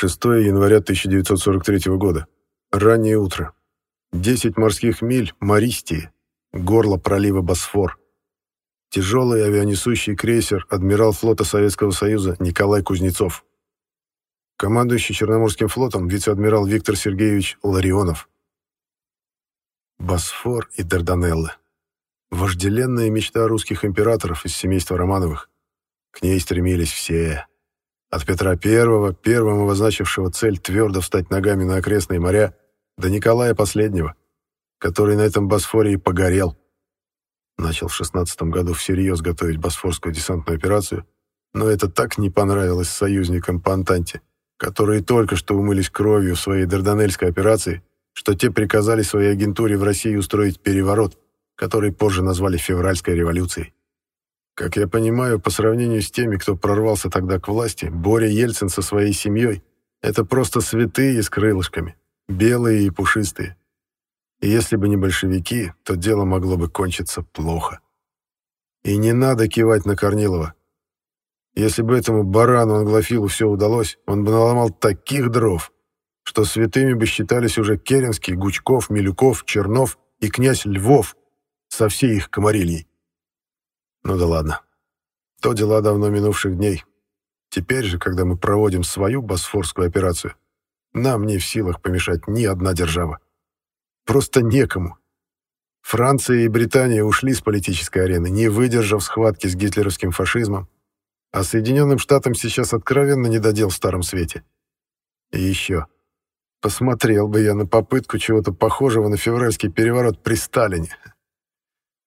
6 января 1943 года. Раннее утро. 10 морских миль Мористии, горло пролива Босфор. Тяжелый авианесущий крейсер адмирал флота Советского Союза Николай Кузнецов. Командующий Черноморским флотом вице-адмирал Виктор Сергеевич Ларионов. Босфор и Дарданеллы. Вожделенная мечта русских императоров из семейства Романовых. К ней стремились все. От Петра I, первым обозначившего цель твердо встать ногами на окрестные моря, до Николая Последнего, который на этом Босфоре и погорел. Начал в 16 году всерьез готовить Босфорскую десантную операцию, но это так не понравилось союзникам по Антанте, которые только что умылись кровью в своей Дарданельской операции, что те приказали своей агентуре в России устроить переворот, который позже назвали февральской революцией. Как я понимаю, по сравнению с теми, кто прорвался тогда к власти, Боря Ельцин со своей семьей — это просто святые с крылышками, белые и пушистые. И если бы не большевики, то дело могло бы кончиться плохо. И не надо кивать на Корнилова. Если бы этому барану-англофилу все удалось, он бы наломал таких дров, что святыми бы считались уже Керенский, Гучков, Милюков, Чернов и князь Львов со всей их комарильей. Ну да ладно. То дела давно минувших дней. Теперь же, когда мы проводим свою босфорскую операцию, нам не в силах помешать ни одна держава. Просто некому. Франция и Британия ушли с политической арены, не выдержав схватки с гитлеровским фашизмом, а Соединенным Штатам сейчас откровенно не додел в Старом Свете. И еще. Посмотрел бы я на попытку чего-то похожего на февральский переворот при Сталине.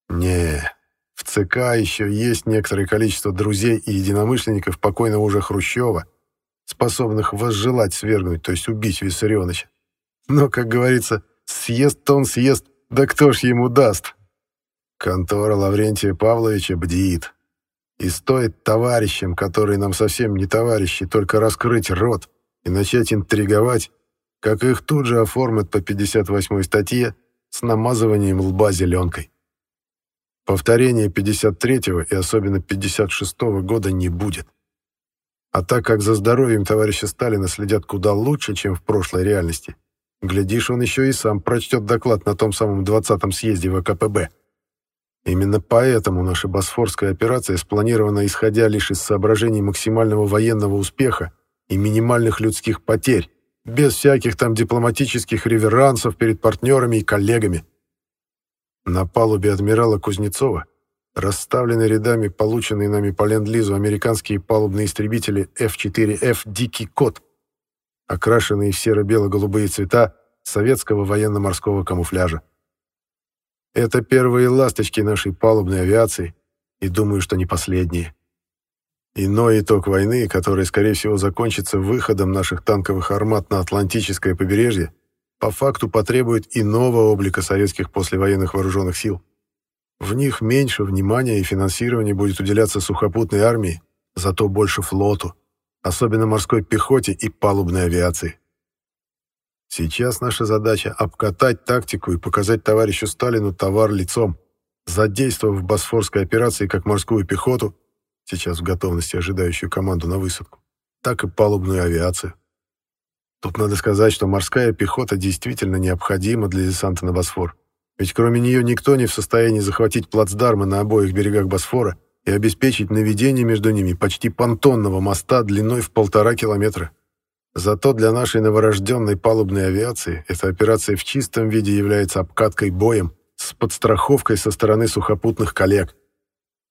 Не, в ЦК еще есть некоторое количество друзей и единомышленников покойного уже Хрущева, способных возжелать свергнуть, то есть убить Виссарионовича. Но, как говорится, съест-то он съест, да кто ж ему даст? Контора Лаврентия Павловича бдит. И стоит товарищам, которые нам совсем не товарищи, только раскрыть рот и начать интриговать, как их тут же оформят по 58 статье с намазыванием лба зеленкой. Повторения 53-го и особенно 56-го года не будет. А так как за здоровьем товарища Сталина следят куда лучше, чем в прошлой реальности, глядишь, он еще и сам прочтет доклад на том самом 20-м съезде ВКПБ. Именно поэтому наша Босфорская операция спланирована исходя лишь из соображений максимального военного успеха и минимальных людских потерь, без всяких там дипломатических реверансов перед партнерами и коллегами. На палубе адмирала Кузнецова расставлены рядами полученные нами по ленд-лизу американские палубные истребители F-4F «Дикий кот», окрашенные в серо-бело-голубые цвета советского военно-морского камуфляжа. Это первые ласточки нашей палубной авиации, и думаю, что не последние. Иной итог войны, который, скорее всего, закончится выходом наших танковых армат на Атлантическое побережье, по факту потребует иного облика советских послевоенных вооруженных сил. В них меньше внимания и финансирования будет уделяться сухопутной армии, зато больше флоту, особенно морской пехоте и палубной авиации. Сейчас наша задача — обкатать тактику и показать товарищу Сталину товар лицом, задействовав в Босфорской операции как морскую пехоту, сейчас в готовности ожидающую команду на высадку, так и палубную авиацию. Тут надо сказать, что морская пехота действительно необходима для десанта на Босфор. Ведь кроме нее никто не в состоянии захватить плацдармы на обоих берегах Босфора и обеспечить наведение между ними почти понтонного моста длиной в полтора километра. Зато для нашей новорожденной палубной авиации эта операция в чистом виде является обкаткой боем с подстраховкой со стороны сухопутных коллег.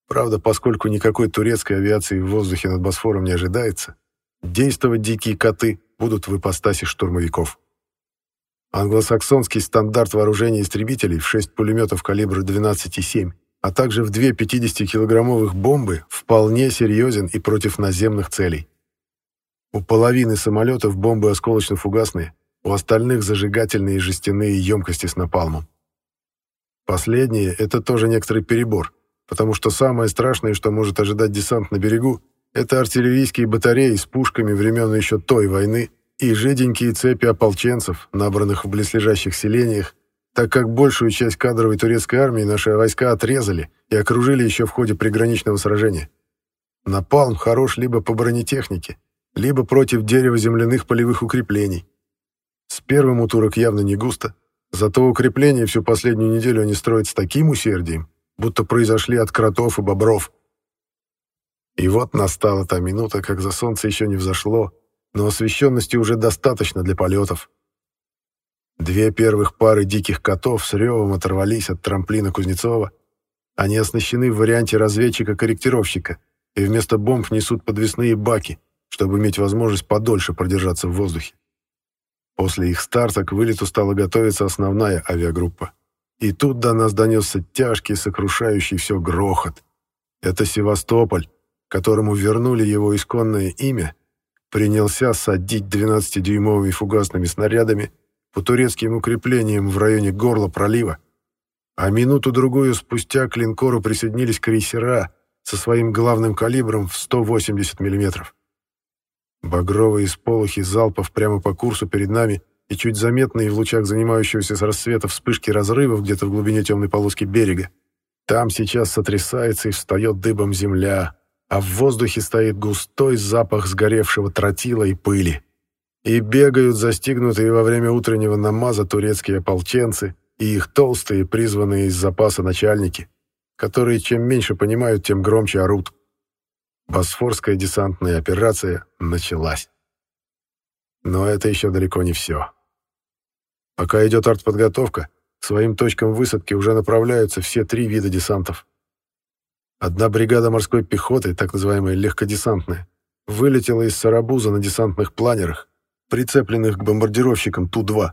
Правда, поскольку никакой турецкой авиации в воздухе над Босфором не ожидается, действовать дикие коты будут в ипостаси штурмовиков. Англосаксонский стандарт вооружения истребителей в 6 пулеметов калибра 12,7, а также в две 50-килограммовых бомбы вполне серьезен и против наземных целей. У половины самолетов бомбы осколочно-фугасные, у остальных зажигательные жестяные емкости с напалмом. Последнее — это тоже некоторый перебор, потому что самое страшное, что может ожидать десант на берегу, это артиллерийские батареи с пушками времен еще той войны и жиденькие цепи ополченцев, набранных в близлежащих селениях, так как большую часть кадровой турецкой армии наши войска отрезали и окружили еще в ходе приграничного сражения. Напалм хорош либо по бронетехнике, либо против дерево-земляных полевых укреплений. С первым у турок явно не густо, зато укрепления всю последнюю неделю они строят с таким усердием, будто произошли от кротов и бобров. И вот настала та минута, когда солнце еще не взошло, но освещенности уже достаточно для полетов. Две первых пары диких котов с ревом оторвались от трамплина Кузнецова. Они оснащены в варианте разведчика-корректировщика и вместо бомб несут подвесные баки, чтобы иметь возможность подольше продержаться в воздухе. После их старта к вылету стала готовиться основная авиагруппа. И тут до нас донесся тяжкий, сокрушающий все грохот. Это Севастополь, которому вернули его исконное имя, принялся садить 12-дюймовыми фугасными снарядами по турецким укреплениям в районе горла пролива, а минуту-другую спустя к линкору присоединились крейсера со своим главным калибром в 180 мм. Багровые сполохи залпов прямо по курсу перед нами и чуть заметные в лучах занимающегося с рассвета вспышки разрывов где-то в глубине темной полоски берега. Там сейчас сотрясается и встает дыбом земля, а в воздухе стоит густой запах сгоревшего тротила и пыли. И бегают застигнутые во время утреннего намаза турецкие ополченцы и их толстые, призванные из запаса начальники, которые чем меньше понимают, тем громче орут. Босфорская десантная операция началась. Но это еще далеко не все. Пока идет артподготовка, к своим точкам высадки уже направляются все три вида десантов. Одна бригада морской пехоты, так называемая легкодесантная, вылетела из Сарабуза на десантных планерах, прицепленных к бомбардировщикам Ту-2.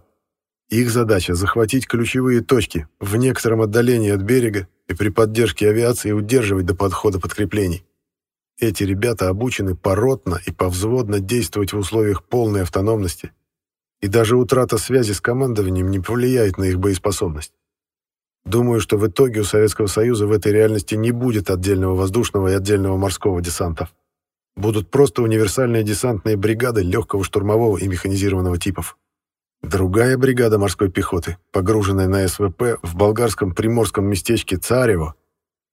Их задача — захватить ключевые точки в некотором отдалении от берега и при поддержке авиации удерживать до подхода подкреплений. Эти ребята обучены поротно и повзводно действовать в условиях полной автономности, и даже утрата связи с командованием не повлияет на их боеспособность. Думаю, что в итоге у Советского Союза в этой реальности не будет отдельного воздушного и отдельного морского десантов будут просто универсальные десантные бригады легкого штурмового и механизированного типов. Другая бригада морской пехоты, погруженная на СВП в болгарском приморском местечке Царево,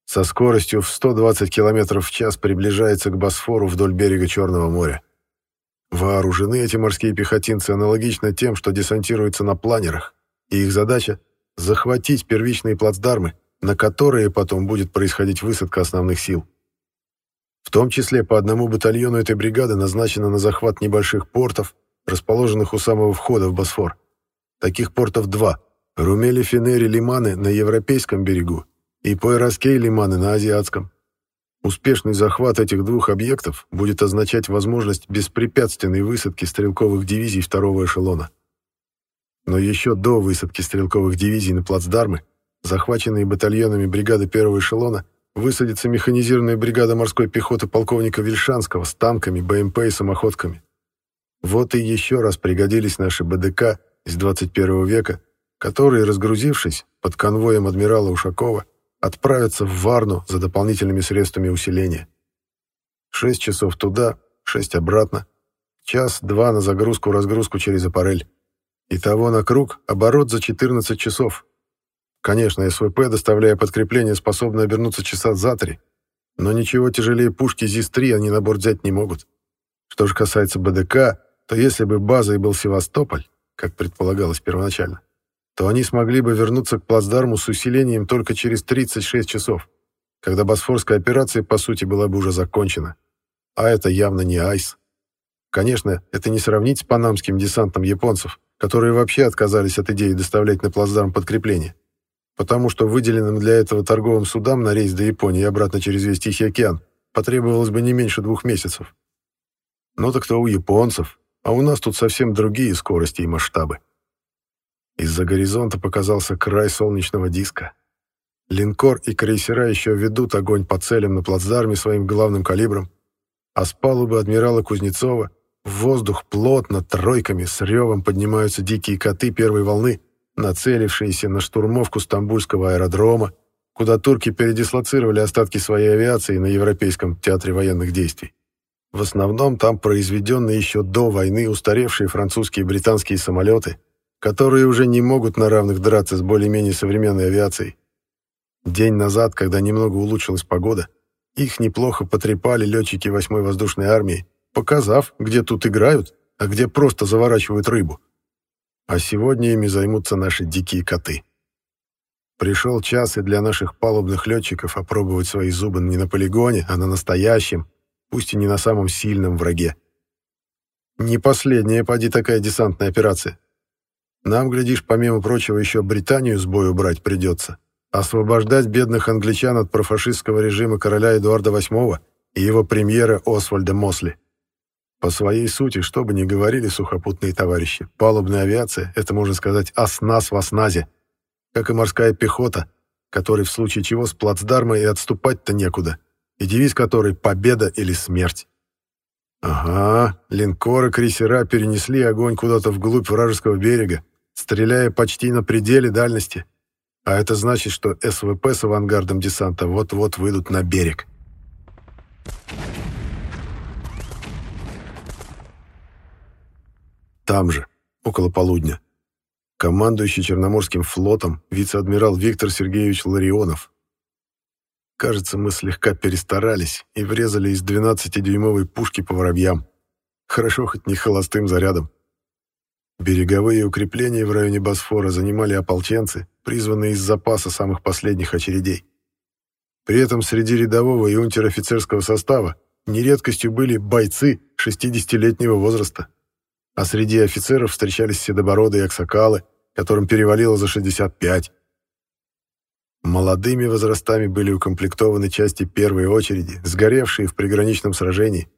со скоростью в 120 км в час приближается к Босфору вдоль берега Черного моря. Вооружены эти морские пехотинцы аналогично тем, что десантируются на планерах, и их задача — захватить первичные плацдармы, на которые потом будет происходить высадка основных сил. В том числе по одному батальону этой бригады назначено на захват небольших портов, расположенных у самого входа в Босфор. Таких портов два – Румели-Фенери лиманы на европейском берегу и Пойраскей лиманы на азиатском. Успешный захват этих двух объектов будет означать возможность беспрепятственной высадки стрелковых дивизий второго эшелона. Но еще до высадки стрелковых дивизий на плацдармы, захваченные батальонами бригады первого эшелона высадится механизированная бригада морской пехоты полковника Вильшанского с танками, БМП и самоходками. Вот и еще раз пригодились наши БДК из 21 века, которые, разгрузившись под конвоем адмирала Ушакова, отправятся в Варну за дополнительными средствами усиления. Шесть часов туда, шесть обратно, час-два на загрузку-разгрузку через аппарель. Итого на круг оборот за 14 часов, Конечно, СВП, доставляя подкрепление, способны обернуться часа за три, но ничего тяжелее пушки ЗИС-3 они на борт взять не могут. Что же касается БДК, то если бы базой был Севастополь, как предполагалось первоначально, то они смогли бы вернуться к плацдарму с усилением только через 36 часов, когда Босфорская операция, по сути, была бы уже закончена. А это явно не айс. Конечно, это не сравнить с панамским десантом японцев, которые вообще отказались от идеи доставлять на плацдарм подкрепление потому что выделенным для этого торговым судам на рейс до Японии и обратно через весь Тихий океан потребовалось бы не меньше двух месяцев. Но так-то у японцев, а у нас тут совсем другие скорости и масштабы. Из-за горизонта показался край солнечного диска. Линкор и крейсера еще ведут огонь по целям на плацдарме своим главным калибром, а с палубы адмирала Кузнецова в воздух плотно, тройками, с ревом поднимаются дикие коты первой волны — нацелившиеся на штурмовку Стамбульского аэродрома, куда турки передислоцировали остатки своей авиации на Европейском театре военных действий. В основном там произведены еще до войны устаревшие французские и британские самолеты, которые уже не могут на равных драться с более-менее современной авиацией. День назад, когда немного улучшилась погода, их неплохо потрепали летчики 8-й воздушной армии показав, где тут играют, а где просто заворачивают рыбу. А сегодня ими займутся наши дикие коты. Пришел час и для наших палубных летчиков опробовать свои зубы не на полигоне, а на настоящем, пусть и не на самом сильном враге. Не последняя, поди, такая десантная операция. Нам, глядишь, помимо прочего, еще Британию с бою брать придется. Освобождать бедных англичан от профашистского режима короля Эдуарда VIII и его премьера Освальда Мосли. По своей сути, что бы ни говорили сухопутные товарищи, палубная авиация — это, можно сказать, оснас в осназе, как и морская пехота, которой в случае чего с плацдарма и отступать-то некуда, и девиз которой «Победа или смерть». Ага, линкоры-крейсера перенесли огонь куда-то вглубь вражеского берега, стреляя почти на пределе дальности. А это значит, что СВП с авангардом десанта вот-вот выйдут на берег. Там же, около полудня, командующий Черноморским флотом вице-адмирал Виктор Сергеевич Ларионов. Кажется, мы слегка перестарались и врезали из 12-дюймовой пушки по воробьям. Хорошо хоть не холостым зарядом. Береговые укрепления в районе Босфора занимали ополченцы, призванные из запаса самых последних очередей. При этом среди рядового и унтер-офицерского состава нередкостью были бойцы 60-летнего возраста а среди офицеров встречались седобородые аксакалы, которым перевалило за 65. Молодыми возрастами были укомплектованы части первой очереди, сгоревшие в приграничном сражении,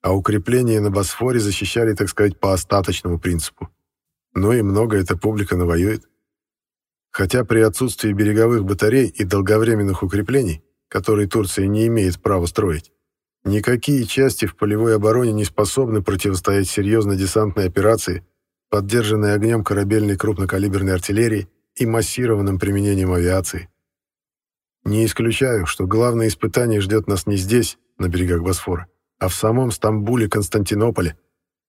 а укрепления на Босфоре защищали, так сказать, по остаточному принципу. Ну и много эта публика навоюет. Хотя при отсутствии береговых батарей и долговременных укреплений, которые Турция не имеет права строить, Никакие части в полевой обороне не способны противостоять серьезной десантной операции, поддержанной огнем корабельной крупнокалиберной артиллерии и массированным применением авиации. Не исключаю, что главное испытание ждет нас не здесь, на берегах Босфора, а в самом Стамбуле-Константинополе,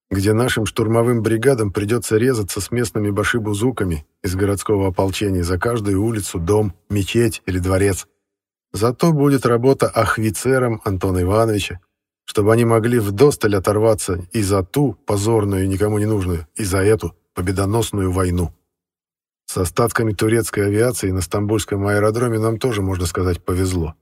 где нашим штурмовым бригадам придется резаться с местными башибузуками из городского ополчения за каждую улицу, дом, мечеть или дворец. Зато будет работа ахвицером Антона Ивановича, чтобы они могли вдосталь оторваться и за ту, позорную и никому не нужную, и за эту, победоносную войну. С остатками турецкой авиации на Стамбульском аэродроме нам тоже, можно сказать, повезло.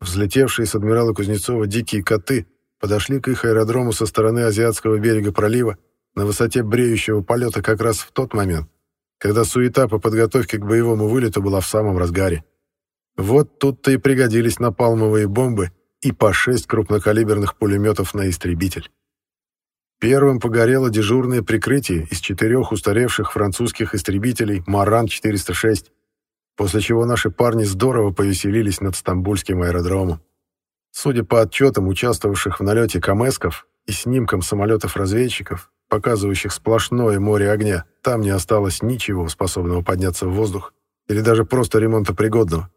Взлетевшие с адмирала Кузнецова дикие коты подошли к их аэродрому со стороны азиатского берега пролива на высоте бреющего полета как раз в тот момент, когда суета по подготовке к боевому вылету была в самом разгаре. Вот тут-то и пригодились напалмовые бомбы и по шесть крупнокалиберных пулеметов на истребитель. Первым погорело дежурное прикрытие из четырех устаревших французских истребителей «Маран-406», после чего наши парни здорово повеселились над Стамбульским аэродромом. Судя по отчетам участвовавших в налете камесков и снимкам самолетов-разведчиков, показывающих сплошное море огня, там не осталось ничего, способного подняться в воздух или даже просто ремонтопригодного.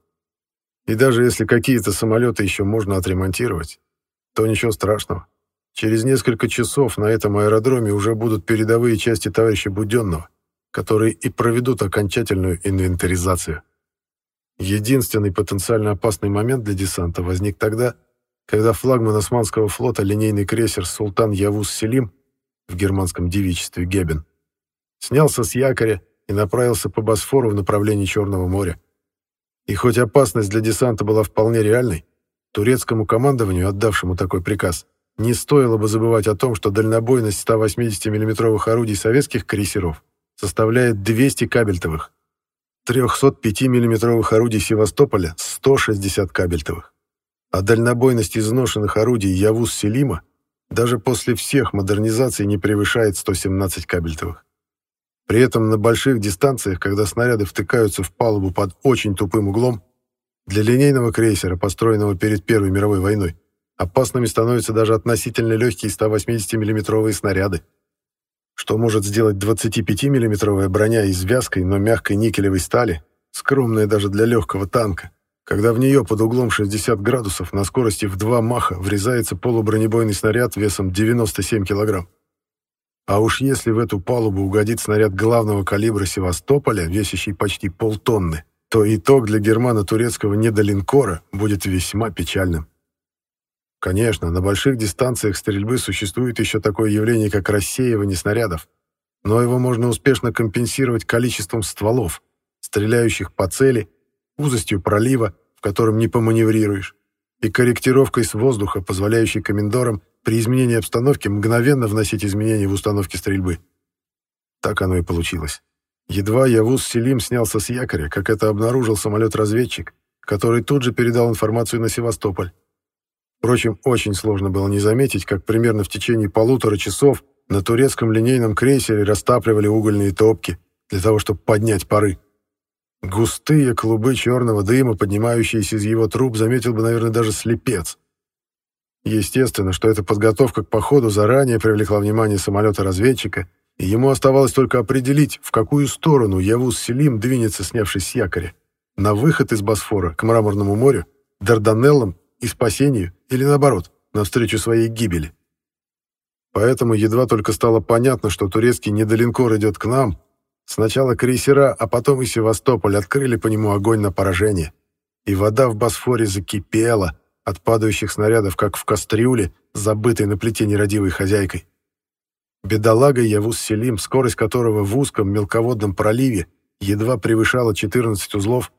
И даже если какие-то самолеты еще можно отремонтировать, то ничего страшного. Через несколько часов на этом аэродроме уже будут передовые части товарища Буденного, которые и проведут окончательную инвентаризацию. Единственный потенциально опасный момент для десанта возник тогда, когда флагман Османского флота линейный крейсер «Султан Явус Селим» в германском девичестве Гебен снялся с якоря и направился по Босфору в направлении Черного моря. И хоть опасность для десанта была вполне реальной, турецкому командованию, отдавшему такой приказ, не стоило бы забывать о том, что дальнобойность 180 миллиметровых орудий советских крейсеров составляет 200 кабельтовых, 305 миллиметровых орудий Севастополя — 160 кабельтовых, а дальнобойность изношенных орудий Явус-Селима даже после всех модернизаций не превышает 117 кабельтовых. При этом на больших дистанциях, когда снаряды втыкаются в палубу под очень тупым углом, для линейного крейсера, построенного перед Первой мировой войной, опасными становятся даже относительно легкие 180 миллиметровые снаряды. Что может сделать 25 миллиметровая броня из вязкой, но мягкой никелевой стали, скромная даже для легкого танка, когда в нее под углом 60 градусов на скорости в 2 маха врезается полубронебойный снаряд весом 97 килограмм. А уж если в эту палубу угодит снаряд главного калибра Севастополя, весящий почти полтонны, то итог для германо-турецкого недолинкора будет весьма печальным. Конечно, на больших дистанциях стрельбы существует еще такое явление, как рассеивание снарядов, но его можно успешно компенсировать количеством стволов, стреляющих по цели, узостью пролива, в котором не поманеврируешь, и корректировкой с воздуха, позволяющей комендорам при изменении обстановки мгновенно вносить изменения в установке стрельбы. Так оно и получилось. Едва Явуз Селим снялся с якоря, как это обнаружил самолет-разведчик, который тут же передал информацию на Севастополь. Впрочем, очень сложно было не заметить, как примерно в течение полутора часов на турецком линейном крейсере растапливали угольные топки для того, чтобы поднять пары. Густые клубы черного дыма, поднимающиеся из его труб, заметил бы, наверное, даже слепец. Естественно, что эта подготовка к походу заранее привлекла внимание самолета-разведчика, и ему оставалось только определить, в какую сторону Явуз Селим двинется, снявшись с якоря. На выход из Босфора к Мраморному морю, Дарданеллам и спасению, или наоборот, навстречу своей гибели. Поэтому едва только стало понятно, что турецкий недолинкор идет к нам, сначала крейсера, а потом и Севастополь открыли по нему огонь на поражение. И вода в Босфоре закипела от падающих снарядов, как в кастрюле, забытой на плите нерадивой хозяйкой. Бедолага Явус Селим, скорость которого в узком мелководном проливе едва превышала 14 узлов,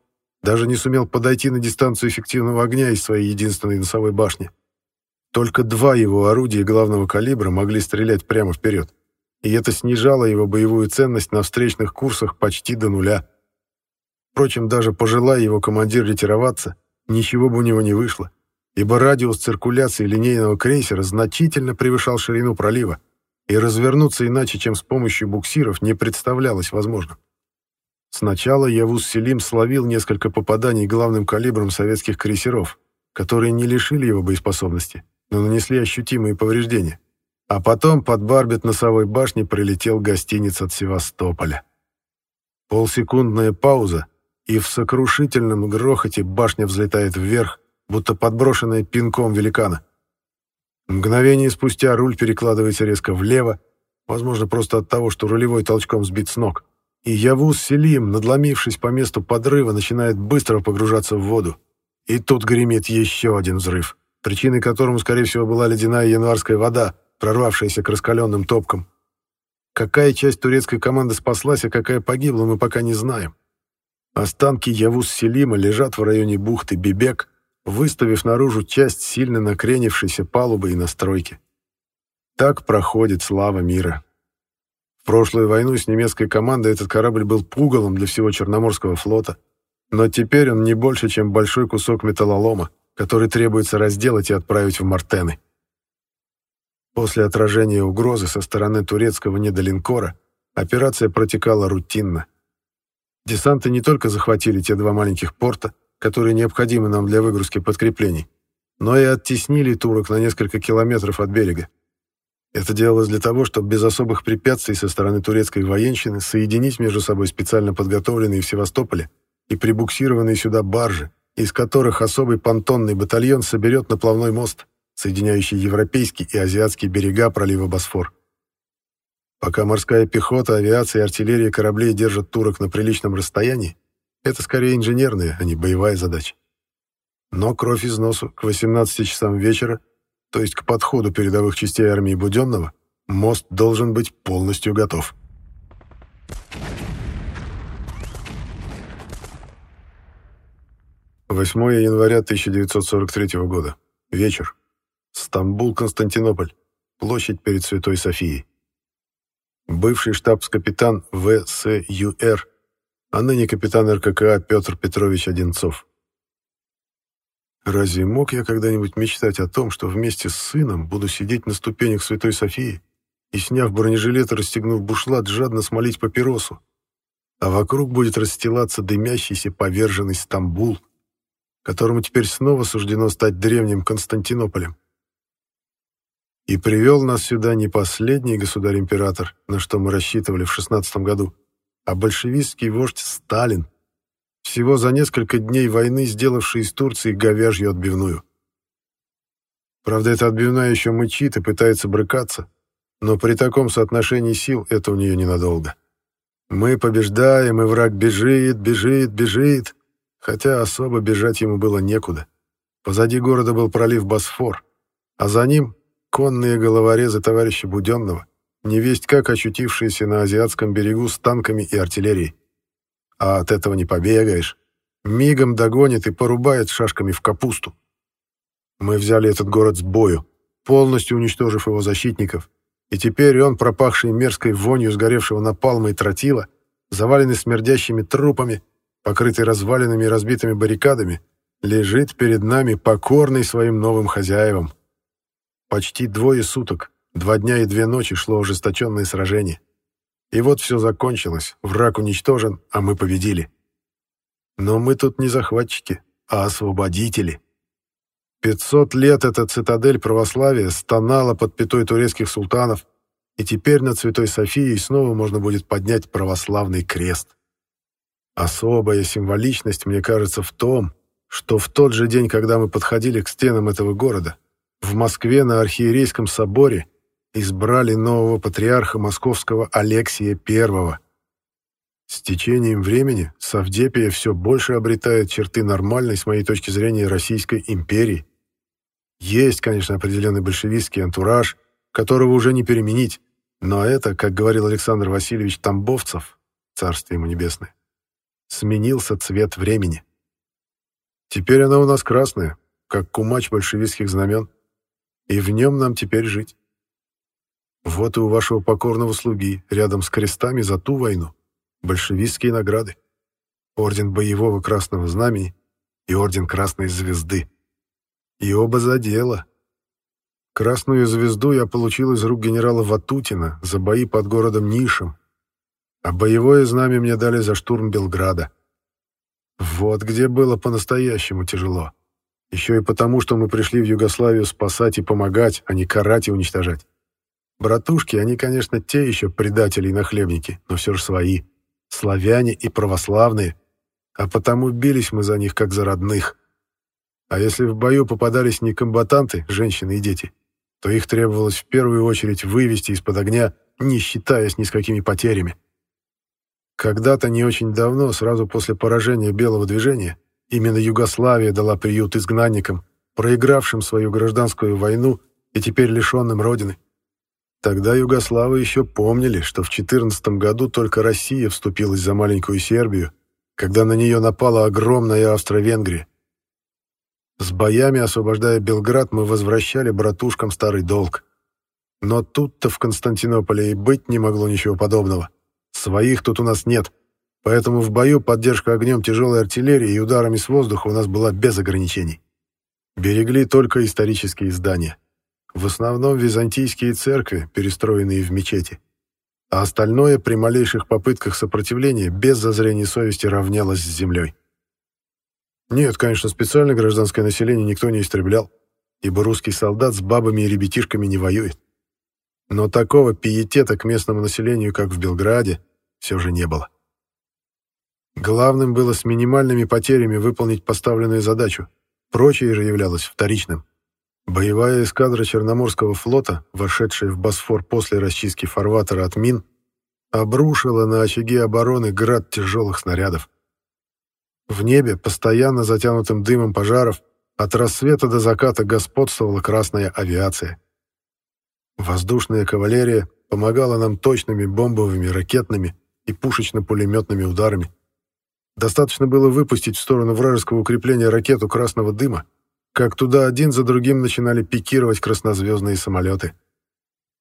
даже не сумел подойти на дистанцию эффективного огня из своей единственной носовой башни. Только два его орудия главного калибра могли стрелять прямо вперед, и это снижало его боевую ценность на встречных курсах почти до нуля. Впрочем, даже пожелая его командир ретироваться, ничего бы у него не вышло, ибо радиус циркуляции линейного крейсера значительно превышал ширину пролива, и развернуться иначе, чем с помощью буксиров, не представлялось возможным. Сначала Явуз Селим словил несколько попаданий главным калибром советских крейсеров, которые не лишили его боеспособности, но нанесли ощутимые повреждения. А потом под барбет носовой башни прилетел гостиниц от Севастополя. Полсекундная пауза, и в сокрушительном грохоте башня взлетает вверх, будто подброшенная пинком великана. Мгновение спустя руль перекладывается резко влево, возможно, просто от того, что рулевой толчком сбит с ног и Явуз Селим, надломившись по месту подрыва, начинает быстро погружаться в воду. И тут гремит еще один взрыв, причиной которому, скорее всего, была ледяная январская вода, прорвавшаяся к раскаленным топкам. Какая часть турецкой команды спаслась, а какая погибла, мы пока не знаем. Останки Явуз Селима лежат в районе бухты Бибек, выставив наружу часть сильно накренившейся палубы и настройки. Так проходит слава мира. В прошлую войну с немецкой командой этот корабль был пугалом для всего Черноморского флота, но теперь он не больше, чем большой кусок металлолома, который требуется разделать и отправить в Мартены. После отражения угрозы со стороны турецкого недолинкора операция протекала рутинно. Десанты не только захватили те два маленьких порта, которые необходимы нам для выгрузки подкреплений, но и оттеснили турок на несколько километров от берега. Это делалось для того, чтобы без особых препятствий со стороны турецкой военщины соединить между собой специально подготовленные в Севастополе и прибуксированные сюда баржи, из которых особый понтонный батальон соберет наплавной мост, соединяющий европейский и азиатский берега пролива Босфор. Пока морская пехота, авиация и артиллерия кораблей держат турок на приличном расстоянии, это скорее инженерная, а не боевая задача. Но кровь из носу к 18 часам вечера то есть к подходу передовых частей армии Буденного, мост должен быть полностью готов. Восьмое января 1943 года. Вечер. Стамбул, Константинополь. Площадь перед Святой Софией. Бывший штабс-капитан ВСЮР, а ныне капитан РККА Петр Петрович Одинцов. Разве мог я когда-нибудь мечтать о том, что вместе с сыном буду сидеть на ступенях Святой Софии и, сняв бронежилет и расстегнув бушлат, жадно смолить папиросу, а вокруг будет расстилаться дымящийся поверженный Стамбул, которому теперь снова суждено стать древним Константинополем. И привел нас сюда не последний государь-император, на что мы рассчитывали в шестнадцатом году, а большевистский вождь Сталин, всего за несколько дней войны сделавший из Турции говяжью отбивную. Правда, эта отбивная еще мычит и пытается брыкаться, но при таком соотношении сил это у нее ненадолго. Мы побеждаем, и враг бежит, бежит, бежит, хотя особо бежать ему было некуда. Позади города был пролив Босфор, а за ним конные головорезы товарища Буденного, невесть как очутившиеся на азиатском берегу с танками и артиллерией. А от этого не побегаешь. Мигом догонит и порубает шашками в капусту. Мы взяли этот город с бою, полностью уничтожив его защитников, и теперь он, пропахший мерзкой вонью сгоревшего напалма и тротила, заваленный смердящими трупами, покрытый развалинами и разбитыми баррикадами, лежит перед нами покорный своим новым хозяевам. Почти двое суток, два дня и две ночи шло ожесточенное сражение. И вот все закончилось, враг уничтожен, а мы победили. Но мы тут не захватчики, а освободители. Пятьсот лет эта цитадель православия стонала под пятой турецких султанов, и теперь над Святой Софией снова можно будет поднять православный крест. Особая символичность, мне кажется, в том, что в тот же день, когда мы подходили к стенам этого города, в Москве на Архиерейском соборе избрали нового патриарха московского Алексия I. С течением времени Савдепия все больше обретает черты нормальной, с моей точки зрения, Российской империи. Есть, конечно, определенный большевистский антураж, которого уже не переменить, но это, как говорил Александр Васильевич Тамбовцев, царствие ему небесное, сменился цвет времени. Теперь она у нас красная, как кумач большевистских знамен, и в нем нам теперь жить. Вот и у вашего покорного слуги, рядом с крестами за ту войну, большевистские награды, орден боевого красного знамени и орден красной звезды. И оба за дело. Красную звезду я получил из рук генерала Ватутина за бои под городом Нишем, а боевое знамя мне дали за штурм Белграда. Вот где было по-настоящему тяжело. Еще и потому, что мы пришли в Югославию спасать и помогать, а не карать и уничтожать. Братушки, они, конечно, те еще предатели и нахлебники, но все же свои. Славяне и православные. А потому бились мы за них, как за родных. А если в бою попадались не комбатанты, женщины и дети, то их требовалось в первую очередь вывести из-под огня, не считаясь ни с какими потерями. Когда-то не очень давно, сразу после поражения Белого движения, именно Югославия дала приют изгнанникам, проигравшим свою гражданскую войну и теперь лишенным родины. Тогда югославы еще помнили, что в 14 году только Россия вступилась за маленькую Сербию, когда на нее напала огромная Австро-Венгрия. С боями, освобождая Белград, мы возвращали братушкам старый долг. Но тут-то в Константинополе и быть не могло ничего подобного. Своих тут у нас нет, поэтому в бою поддержка огнем тяжелой артиллерии и ударами с воздуха у нас была без ограничений. Берегли только исторические здания. В основном византийские церкви, перестроенные в мечети. А остальное при малейших попытках сопротивления без зазрения совести равнялось с землей. Нет, конечно, специально гражданское население никто не истреблял, ибо русский солдат с бабами и ребятишками не воюет. Но такого пиетета к местному населению, как в Белграде, все же не было. Главным было с минимальными потерями выполнить поставленную задачу, прочее же являлось вторичным. Боевая эскадра Черноморского флота, вошедшая в Босфор после расчистки фарватера от мин, обрушила на очаги обороны град тяжелых снарядов. В небе, постоянно затянутым дымом пожаров, от рассвета до заката господствовала красная авиация. Воздушная кавалерия помогала нам точными бомбовыми, ракетными и пушечно-пулеметными ударами. Достаточно было выпустить в сторону вражеского укрепления ракету красного дыма, как туда один за другим начинали пикировать краснозвездные самолеты.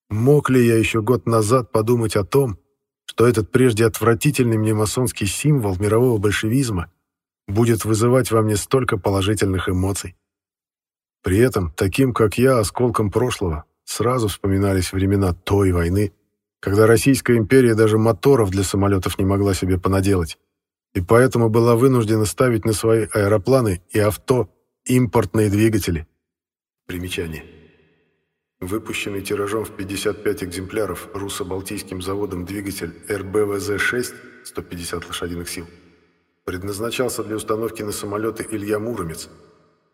Мог ли я еще год назад подумать о том, что этот прежде отвратительный мне масонский символ мирового большевизма будет вызывать во мне столько положительных эмоций? При этом, таким как я, осколком прошлого, сразу вспоминались времена той войны, когда Российская империя даже моторов для самолетов не могла себе понаделать, и поэтому была вынуждена ставить на свои аэропланы и авто импортные двигатели. Примечание. Выпущенный тиражом в 55 экземпляров руссо-балтийским заводом двигатель РБВЗ-6 150 лошадиных сил предназначался для установки на самолеты Илья Муромец,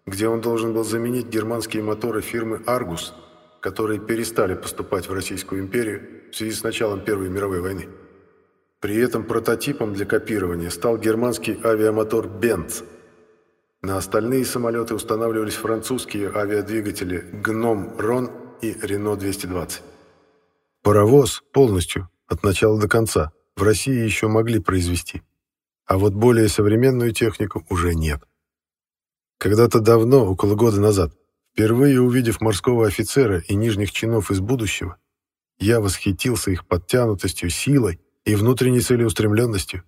где он должен был заменить германские моторы фирмы «Аргус», которые перестали поступать в Российскую империю в связи с началом Первой мировой войны. При этом прототипом для копирования стал германский авиамотор «Бенц», На остальные самолеты устанавливались французские авиадвигатели «Гном-Рон» и «Рено-220». Паровоз полностью, от начала до конца, в России еще могли произвести. А вот более современную технику уже нет. Когда-то давно, около года назад, впервые увидев морского офицера и нижних чинов из будущего, я восхитился их подтянутостью, силой и внутренней целеустремленностью.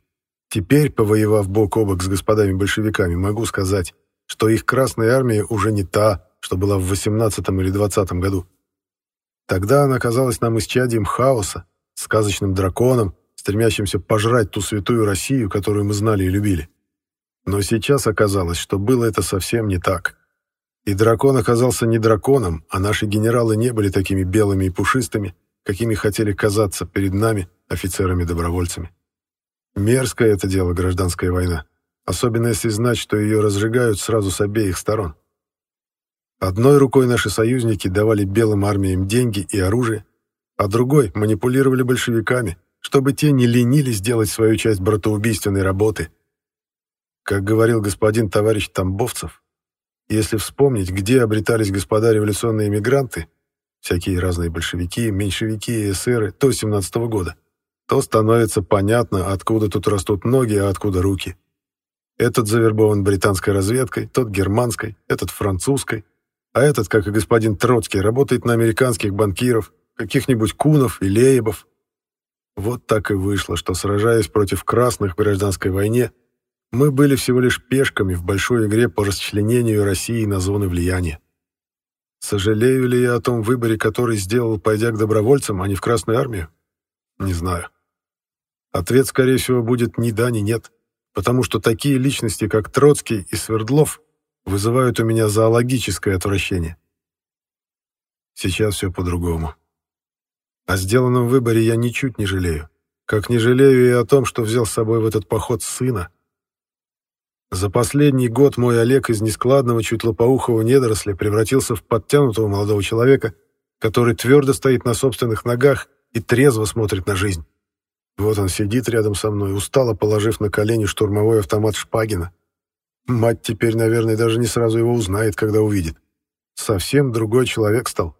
Теперь, повоевав бок о бок с господами-большевиками, могу сказать, что их Красная Армия уже не та, что была в 18 или 20 году. Тогда она казалась нам исчадием хаоса, сказочным драконом, стремящимся пожрать ту святую Россию, которую мы знали и любили. Но сейчас оказалось, что было это совсем не так. И дракон оказался не драконом, а наши генералы не были такими белыми и пушистыми, какими хотели казаться перед нами, офицерами-добровольцами. Мерзкое это дело, гражданская война, особенно если знать, что ее разжигают сразу с обеих сторон. Одной рукой наши союзники давали белым армиям деньги и оружие, а другой манипулировали большевиками, чтобы те не ленились делать свою часть братоубийственной работы. Как говорил господин товарищ Тамбовцев, если вспомнить, где обретались господа революционные эмигранты, всякие разные большевики, меньшевики эсеры до 17 -го года, то становится понятно, откуда тут растут ноги, а откуда руки. Этот завербован британской разведкой, тот германской, этот французской, а этот, как и господин Троцкий, работает на американских банкиров, каких-нибудь Кунов и Леебов. Вот так и вышло, что, сражаясь против красных в гражданской войне, мы были всего лишь пешками в большой игре по расчленению России на зоны влияния. Сожалею ли я о том выборе, который сделал, пойдя к добровольцам, а не в Красную армию? Не знаю. Ответ, скорее всего, будет ни да, ни нет, потому что такие личности, как Троцкий и Свердлов, вызывают у меня зоологическое отвращение. Сейчас все по-другому. О сделанном выборе я ничуть не жалею, как не жалею и о том, что взял с собой в этот поход сына, за последний год мой Олег из нескладного, чуть лопоухого недоросля превратился в подтянутого молодого человека, который твердо стоит на собственных ногах и трезво смотрит на жизнь. Вот он сидит рядом со мной, устало положив на колени штурмовой автомат Шпагина. Мать теперь, наверное, даже не сразу его узнает, когда увидит. Совсем другой человек стал.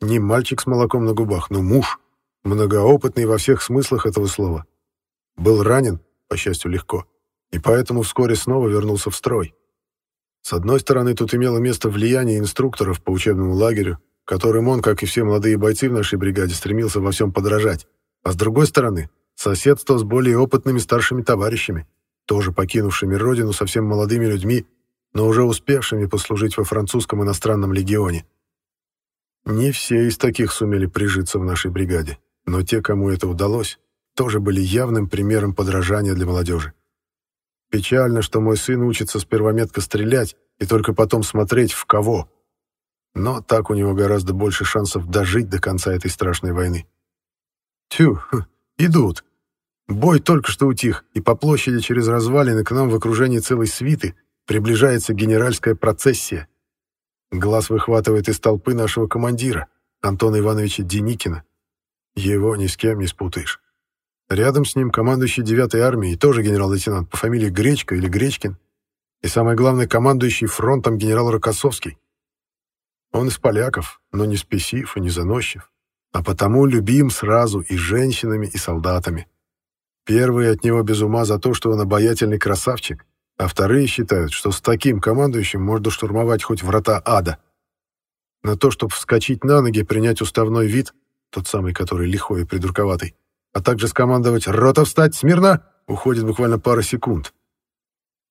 Не мальчик с молоком на губах, но муж, многоопытный во всех смыслах этого слова. Был ранен, по счастью, легко и поэтому вскоре снова вернулся в строй. С одной стороны, тут имело место влияние инструкторов по учебному лагерю, которым он, как и все молодые бойцы в нашей бригаде, стремился во всем подражать, а с другой стороны, соседство с более опытными старшими товарищами, тоже покинувшими родину совсем молодыми людьми, но уже успевшими послужить во французском иностранном легионе. Не все из таких сумели прижиться в нашей бригаде, но те, кому это удалось, тоже были явным примером подражания для молодежи. Печально, что мой сын учится сперва метко стрелять и только потом смотреть в кого. Но так у него гораздо больше шансов дожить до конца этой страшной войны. Тю, идут. Бой только что утих, и по площади через развалины к нам в окружении целой свиты приближается генеральская процессия. Глаз выхватывает из толпы нашего командира, Антона Ивановича Деникина. Его ни с кем не спутаешь. Рядом с ним командующий 9-й армией, тоже генерал-лейтенант по фамилии Гречка или Гречкин. И самое главное, командующий фронтом генерал Рокоссовский. Он из поляков, но не спесив и не заносчив, а потому любим сразу и женщинами, и солдатами. Первые от него без ума за то, что он обаятельный красавчик, а вторые считают, что с таким командующим можно штурмовать хоть врата ада. На то, чтобы вскочить на ноги, принять уставной вид, тот самый, который лихой и придурковатый, а также скомандовать «Рота встать! Смирно!» уходит буквально пара секунд.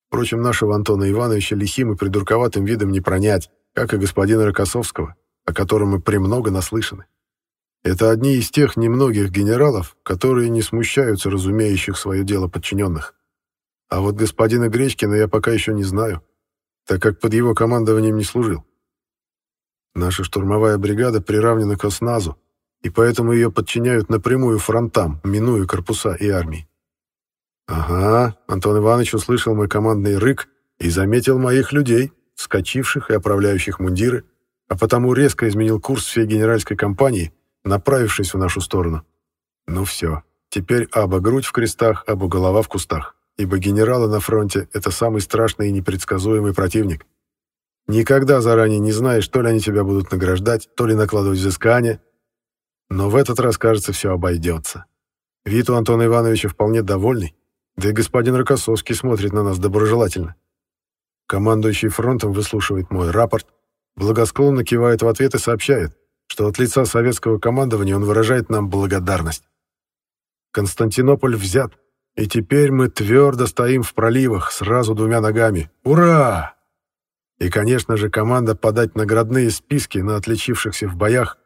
Впрочем, нашего Антона Ивановича лихим и придурковатым видом не пронять, как и господина Рокоссовского, о котором мы премного наслышаны. Это одни из тех немногих генералов, которые не смущаются разумеющих свое дело подчиненных. А вот господина Гречкина я пока еще не знаю, так как под его командованием не служил. Наша штурмовая бригада приравнена к ОСНАЗу, и поэтому ее подчиняют напрямую фронтам, минуя корпуса и армии. Ага, Антон Иванович услышал мой командный рык и заметил моих людей, скачивших и оправляющих мундиры, а потому резко изменил курс всей генеральской компании, направившись в нашу сторону. Ну все, теперь аба грудь в крестах, аба голова в кустах. ибо генералы на фронте — это самый страшный и непредсказуемый противник. Никогда заранее не знаешь, то ли они тебя будут награждать, то ли накладывать взыскания. Но в этот раз, кажется, все обойдется. Вид у Антона Ивановича вполне довольный, да и господин Рокоссовский смотрит на нас доброжелательно. Командующий фронтом выслушивает мой рапорт, благосклонно кивает в ответ и сообщает, что от лица советского командования он выражает нам благодарность. Константинополь взят, и теперь мы твердо стоим в проливах, сразу двумя ногами. Ура! И, конечно же, команда подать наградные списки на отличившихся в боях,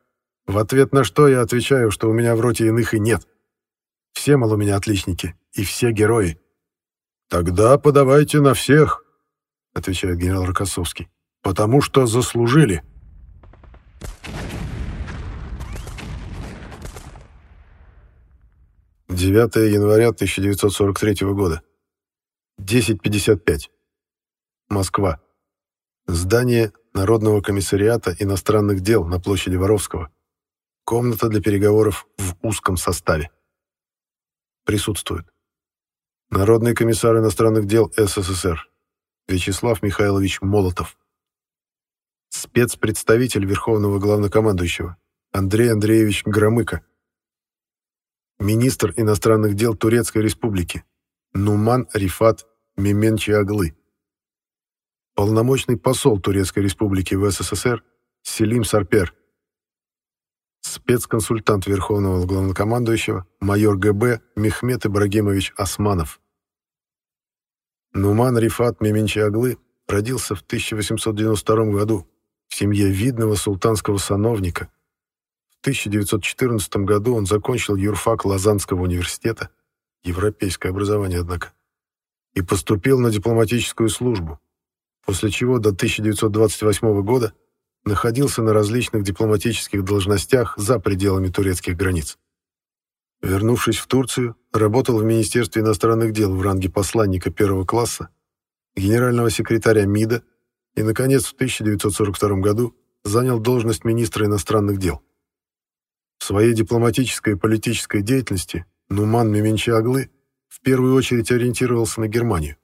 в ответ на что я отвечаю, что у меня в роте иных и нет. Все, мол, у меня отличники, и все герои. «Тогда подавайте на всех», — отвечает генерал Рокоссовский, «потому что заслужили». Девятое января 1943 года. 10.55. Москва. Здание Народного комиссариата иностранных дел на площади Воровского. Комната для переговоров в узком составе. Присутствует. Народный комиссар иностранных дел СССР Вячеслав Михайлович Молотов. Спецпредставитель Верховного Главнокомандующего Андрей Андреевич Громыко. Министр иностранных дел Турецкой Республики Нуман Рифат Меменчиаглы. Полномочный посол Турецкой Республики в СССР Селим Сарпер спецконсультант Верховного Главнокомандующего, майор ГБ Мехмед Ибрагимович Османов. Нуман Рифат Меменчиаглы родился в 1892 году в семье видного султанского сановника. В 1914 году он закончил юрфак Лозаннского университета, европейское образование, однако, и поступил на дипломатическую службу, после чего до 1928 года находился на различных дипломатических должностях за пределами турецких границ. Вернувшись в Турцию, работал в Министерстве иностранных дел в ранге посланника первого класса, генерального секретаря МИДа и, наконец, в 1942 году занял должность министра иностранных дел. В своей дипломатической и политической деятельности Нуман Меменчиаглы в первую очередь ориентировался на Германию,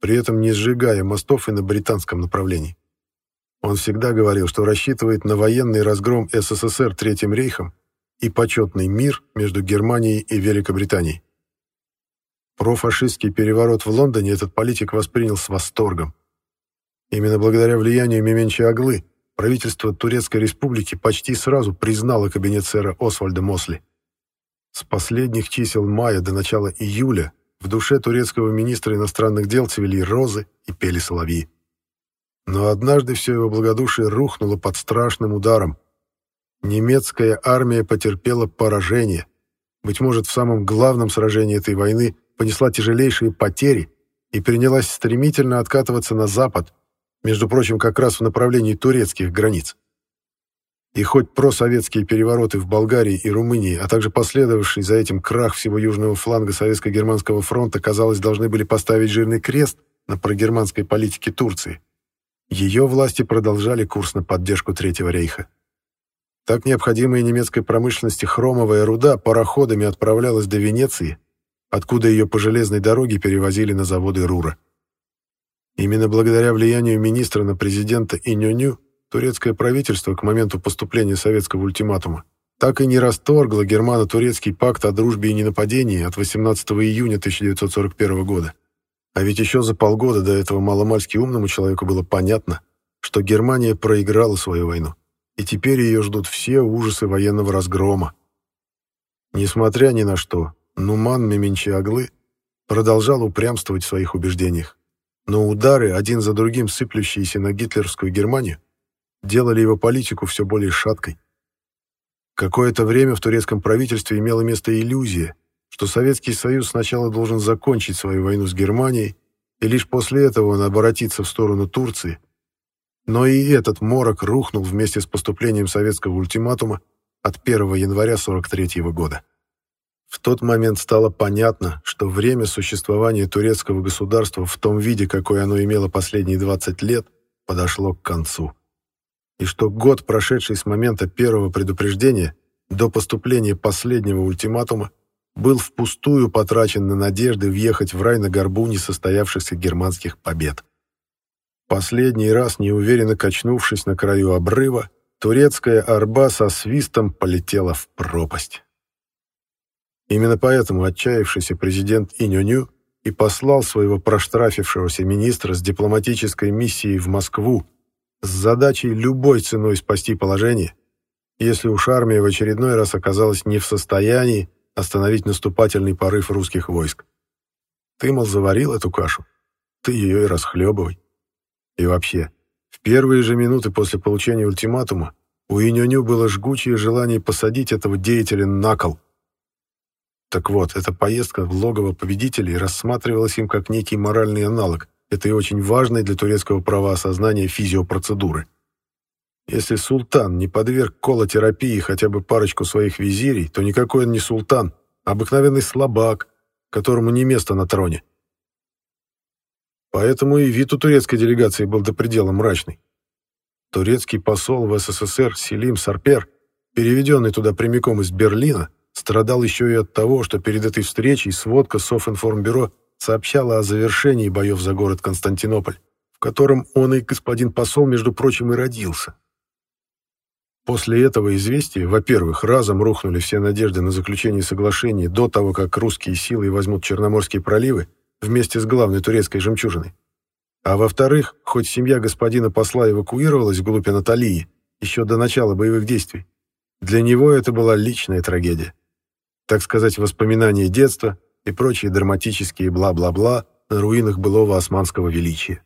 при этом не сжигая мостов и на британском направлении. Он всегда говорил, что рассчитывает на военный разгром СССР Третьим рейхом и почетный мир между Германией и Великобританией. Профашистский переворот в Лондоне этот политик воспринял с восторгом. Именно благодаря влиянию Меменчи Аглы правительство Турецкой Республики почти сразу признало кабинет сэра Освальда Мосли. С последних чисел мая до начала июля в душе турецкого министра иностранных дел цвели розы и пели соловьи. Но однажды все его благодушие рухнуло под страшным ударом. Немецкая армия потерпела поражение. Быть может, в самом главном сражении этой войны понесла тяжелейшие потери и принялась стремительно откатываться на запад, между прочим, как раз в направлении турецких границ. И хоть просоветские перевороты в Болгарии и Румынии, а также последовавший за этим крах всего южного фланга Советско-Германского фронта, казалось, должны были поставить жирный крест на прогерманской политике Турции, ее власти продолжали курс на поддержку Третьего рейха. Так необходимая немецкой промышленности хромовая руда пароходами отправлялась до Венеции, откуда ее по железной дороге перевозили на заводы Рура. Именно благодаря влиянию министра на президента Иньоню турецкое правительство к моменту поступления советского ультиматума так и не расторгло германо-турецкий пакт о дружбе и ненападении от 18 июня 1941 года. А ведь еще за полгода до этого маломальски умному человеку было понятно, что Германия проиграла свою войну, и теперь ее ждут все ужасы военного разгрома. Несмотря ни на что, Нуман Меменчиаглы продолжал упрямствовать в своих убеждениях, но удары, один за другим сыплющиеся на гитлеровскую Германию, делали его политику все более шаткой. Какое-то время в турецком правительстве имела место иллюзия, что Советский Союз сначала должен закончить свою войну с Германией, и лишь после этого он обратится в сторону Турции. Но и этот морок рухнул вместе с поступлением советского ультиматума от 1 января 43 года. В тот момент стало понятно, что время существования турецкого государства в том виде, какое оно имело последние 20 лет, подошло к концу. И что год, прошедший с момента первого предупреждения до поступления последнего ультиматума, был впустую потрачен на надежды въехать в рай на горбу несостоявшихся германских побед. Последний раз, неуверенно качнувшись на краю обрыва, турецкая арба со свистом полетела в пропасть. Именно поэтому отчаявшийся президент Иньоню и послал своего проштрафившегося министра с дипломатической миссией в Москву с задачей любой ценой спасти положение, если уж армия в очередной раз оказалась не в состоянии остановить наступательный порыв русских войск. Ты, мол, заварил эту кашу, ты ее и расхлебывай. И вообще, в первые же минуты после получения ультиматума у Иньоню было жгучее желание посадить этого деятеля на кол. Так вот, эта поездка в логово победителей рассматривалась им как некий моральный аналог этой очень важной для турецкого правоосознания физиопроцедуры. Если султан не подверг колотерапии хотя бы парочку своих визирей, то никакой он не султан, а обыкновенный слабак, которому не место на троне. Поэтому и вид у турецкой делегации был до предела мрачный. Турецкий посол в СССР Селим Сарпер, переведенный туда прямиком из Берлина, страдал еще и от того, что перед этой встречей сводка Софинформбюро сообщала о завершении боев за город Константинополь, в котором он и господин посол, между прочим, и родился. После этого известия, во-первых, разом рухнули все надежды на заключение соглашения до того, как русские силы возьмут Черноморские проливы вместе с главной турецкой жемчужиной. А во-вторых, хоть семья господина посла эвакуировалась вглубь Анатолии еще до начала боевых действий, для него это была личная трагедия. Так сказать, воспоминания детства и прочие драматические бла-бла-бла на руинах былого османского величия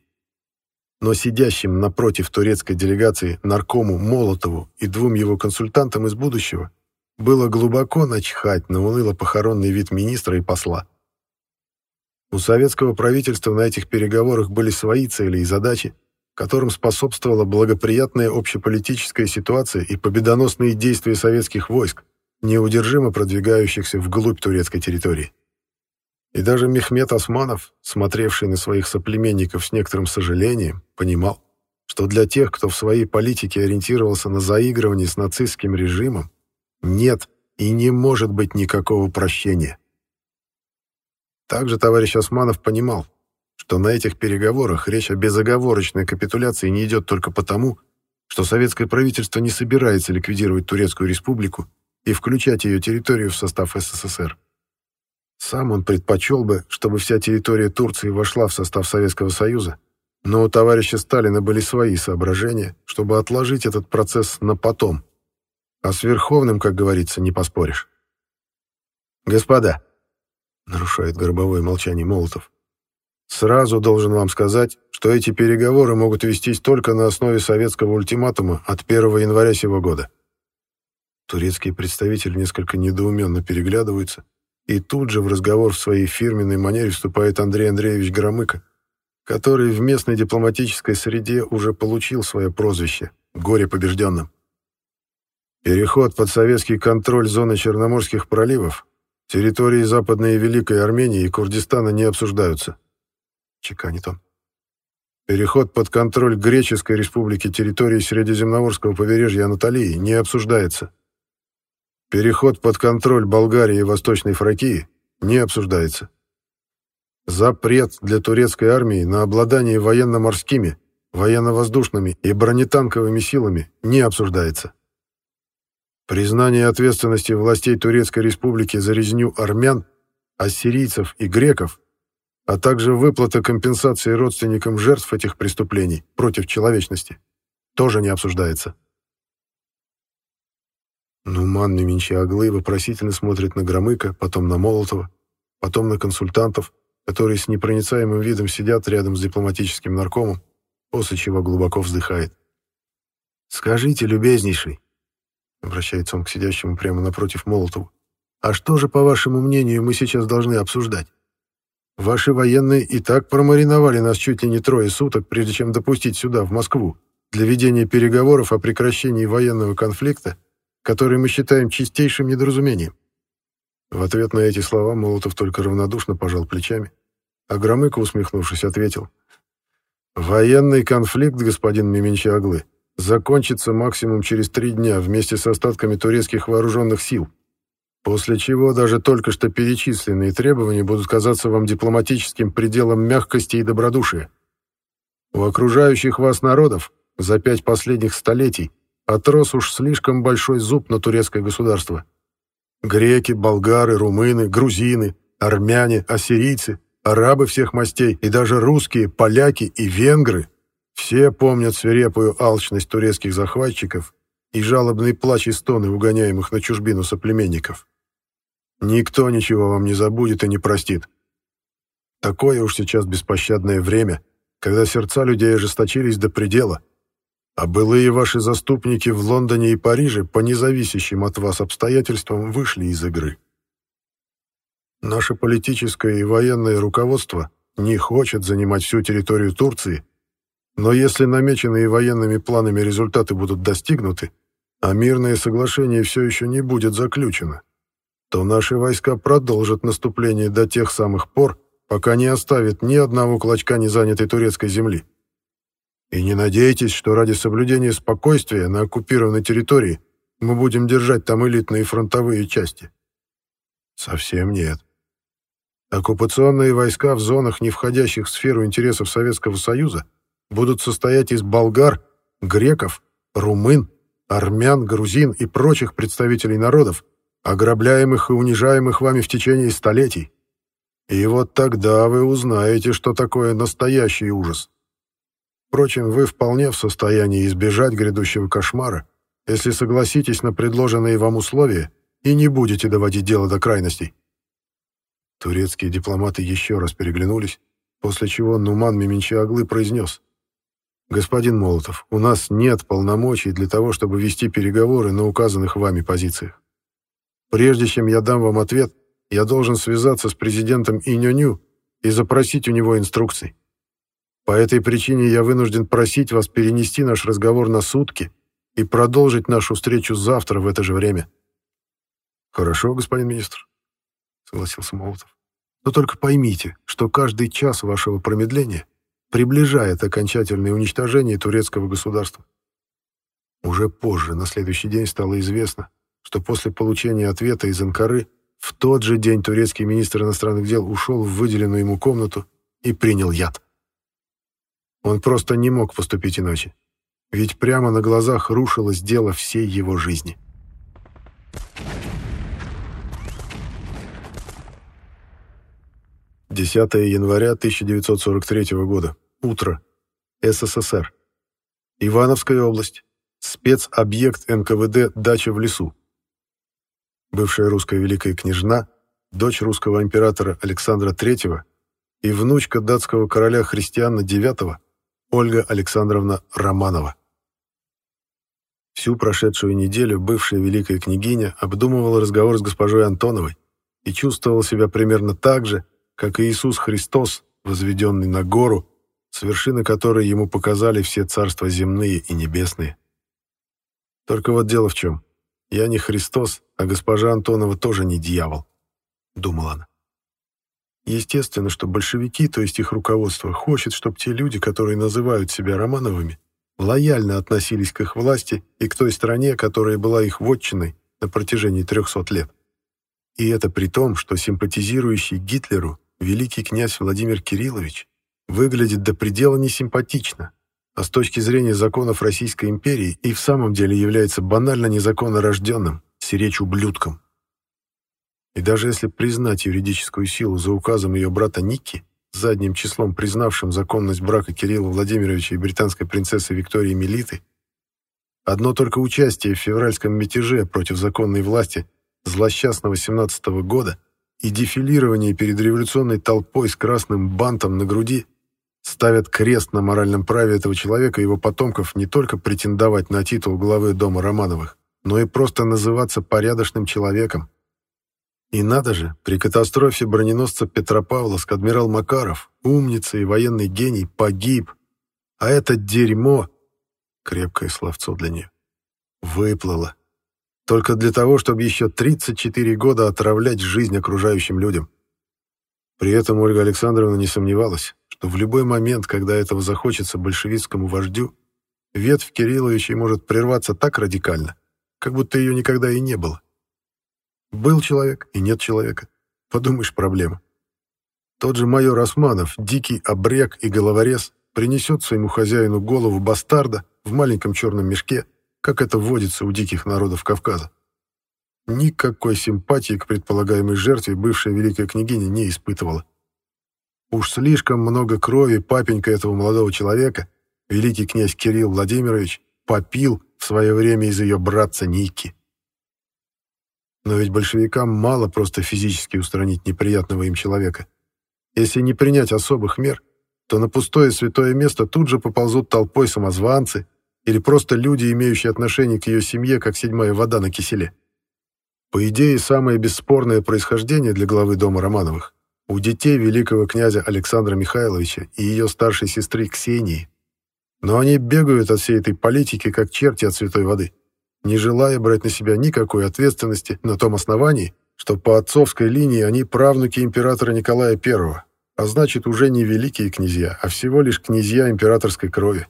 но сидящим напротив турецкой делегации наркому Молотову и двум его консультантам из будущего было глубоко начхать на уныло-похоронный вид министра и посла. У советского правительства на этих переговорах были свои цели и задачи, которым способствовала благоприятная общеполитическая ситуация и победоносные действия советских войск, неудержимо продвигающихся вглубь турецкой территории. И даже Мехмед Османов, смотревший на своих соплеменников с некоторым сожалением, понимал, что для тех, кто в своей политике ориентировался на заигрывание с нацистским режимом, нет и не может быть никакого прощения. Также товарищ Османов понимал, что на этих переговорах речь о безоговорочной капитуляции не идет только потому, что советское правительство не собирается ликвидировать Турецкую республику и включать ее территорию в состав СССР. Сам он предпочел бы, чтобы вся территория Турции вошла в состав Советского Союза, но у товарища Сталина были свои соображения, чтобы отложить этот процесс на потом. А с Верховным, как говорится, не поспоришь. «Господа», — нарушает горбовое молчание Молотов, «сразу должен вам сказать, что эти переговоры могут вестись только на основе советского ультиматума от 1 января сего года». Турецкие представители несколько недоуменно переглядываются, и тут же в разговор в своей фирменной манере вступает Андрей Андреевич Громыко, который в местной дипломатической среде уже получил свое прозвище «Горе побежденным». Переход под советский контроль зоны Черноморских проливов, территории Западной и Великой Армении и Курдистана не обсуждаются. Чеканит он. Переход под контроль Греческой республики территории Средиземноморского побережья Анатолии не обсуждается. Переход под контроль Болгарии и Восточной Фракии не обсуждается. Запрет для турецкой армии на обладание военно-морскими, военно-воздушными и бронетанковыми силами не обсуждается. Признание ответственности властей Турецкой Республики за резню армян, ассирийцев и греков, а также выплата компенсации родственникам жертв этих преступлений против человечности, тоже не обсуждается. Нуман Неменчаоглы вопросительно смотрит на Громыка, потом на Молотова, потом на консультантов, которые с непроницаемым видом сидят рядом с дипломатическим наркомом, после чего глубоко вздыхает. «Скажите, любезнейший», — обращается он к сидящему прямо напротив Молотову, «а что же, по вашему мнению, мы сейчас должны обсуждать? Ваши военные и так промариновали нас чуть ли не трое суток, прежде чем допустить сюда, в Москву, для ведения переговоров о прекращении военного конфликта который мы считаем чистейшим недоразумением. В ответ на эти слова Молотов только равнодушно пожал плечами, а Громыко, усмехнувшись, ответил. «Военный конфликт, господин Меменчаглы, закончится максимум через три дня вместе с остатками турецких вооруженных сил. После чего даже только что перечисленные требования будут казаться вам дипломатическим пределом мягкости и добродушия. У окружающих вас народов за пять последних столетий отрос уж слишком большой зуб на турецкое государство. Греки, болгары, румыны, грузины, армяне, ассирийцы, арабы всех мастей и даже русские, поляки и венгры все помнят свирепую алчность турецких захватчиков и жалобный плач и стоны угоняемых на чужбину соплеменников. Никто ничего вам не забудет и не простит. Такое уж сейчас беспощадное время, когда сердца людей ожесточились до предела, а былые ваши заступники в Лондоне и Париже по независящим от вас обстоятельствам вышли из игры. Наше политическое и военное руководство не хочет занимать всю территорию Турции, но если намеченные военными планами результаты будут достигнуты, а мирное соглашение все еще не будет заключено, то наши войска продолжат наступление до тех самых пор, пока не оставят ни одного клочка незанятой турецкой земли. И не надейтесь, что ради соблюдения спокойствия на оккупированной территории мы будем держать там элитные фронтовые части. Совсем нет. Оккупационные войска в зонах, не входящих в сферу интересов Советского Союза, будут состоять из болгар, греков, румын, армян, грузин и прочих представителей народов, ограбляемых и унижаемых вами в течение столетий. И вот тогда вы узнаете, что такое настоящий ужас. Впрочем, вы вполне в состоянии избежать грядущего кошмара, если согласитесь на предложенные вам условия и не будете доводить дело до крайностей. Турецкие дипломаты еще раз переглянулись, после чего Нуман Меменчиаглы произнес. «Господин Молотов, у нас нет полномочий для того, чтобы вести переговоры на указанных вами позициях. Прежде чем я дам вам ответ, я должен связаться с президентом Иньоню и запросить у него инструкций. По этой причине я вынужден просить вас перенести наш разговор на сутки и продолжить нашу встречу завтра в это же время». «Хорошо, господин министр», согласился Молотов. Но только поймите, что каждый час вашего промедления приближает окончательное уничтожение турецкого государства. Уже позже, на следующий день, стало известно, что после получения ответа из Анкары в тот же день турецкий министр иностранных дел ушел в выделенную ему комнату и принял яд. Он просто не мог поступить иначе, ведь прямо на глазах рушилось дело всей его жизни. 10 января 1943 года. Утро. СССР. Ивановская область. Спецобъект НКВД «Дача в лесу». Бывшая русская великая княжна, дочь русского императора Александра III и внучка датского короля Христиана IX Ольга Александровна Романова. Всю прошедшую неделю бывшая великая княгиня обдумывала разговор с госпожой Антоновой и чувствовала себя примерно так же, как и Иисус Христос, возведенный на гору, с вершины которой ему показали все царства земные и небесные. Только вот дело в чем. Я не Христос, а госпожа Антонова тоже не дьявол, думала она. Естественно, что большевики, то есть их руководство, хочет, чтобы те люди, которые называют себя Романовыми, лояльно относились к их власти и к той стране, которая была их вотчиной на протяжении 300 лет. И это при том, что симпатизирующий Гитлеру великий князь Владимир Кириллович выглядит до предела несимпатично, а с точки зрения законов Российской империи и в самом деле является банально незаконно рожденным, сиречь ублюдком. И даже если признать юридическую силу за указом ее брата Ники, задним числом признавшим законность брака Кирилла Владимировича и британской принцессы Виктории Мелиты, одно только участие в февральском мятеже против законной власти злосчастного 17 -го года – и дефилирование перед революционной толпой с красным бантом на груди ставят крест на моральном праве этого человека и его потомков не только претендовать на титул главы дома Романовых, но и просто называться порядочным человеком. И надо же, при катастрофе броненосца Петропавловск адмирал Макаров, умница и военный гений, погиб, а это дерьмо, крепкое словцо для нее, выплыло. Только для того, чтобы еще 34 года отравлять жизнь окружающим людям. При этом Ольга Александровна не сомневалась, что в любой момент, когда этого захочется большевистскому вождю, ветвь Кирилловичей может прерваться так радикально, как будто ее никогда и не было. Был человек и нет человека. Подумаешь, проблема. Тот же майор Османов, дикий обрек и головорез, принесет своему хозяину голову бастарда в маленьком черном мешке, как это водится у диких народов Кавказа. Никакой симпатии к предполагаемой жертве бывшая великая княгиня не испытывала. Уж слишком много крови папенька этого молодого человека, великий князь Кирилл Владимирович, попил в свое время из ее братца Ники. Но ведь большевикам мало просто физически устранить неприятного им человека. Если не принять особых мер, то на пустое святое место тут же поползут толпой самозванцы или просто люди, имеющие отношение к ее семье, как седьмая вода на киселе. По идее, самое бесспорное происхождение для главы дома Романовых у детей великого князя Александра Михайловича и ее старшей сестры Ксении. Но они бегают от всей этой политики, как черти от святой воды, не желая брать на себя никакой ответственности на том основании, что по отцовской линии они правнуки императора Николая I, а значит уже не великие князья, а всего лишь князья императорской крови.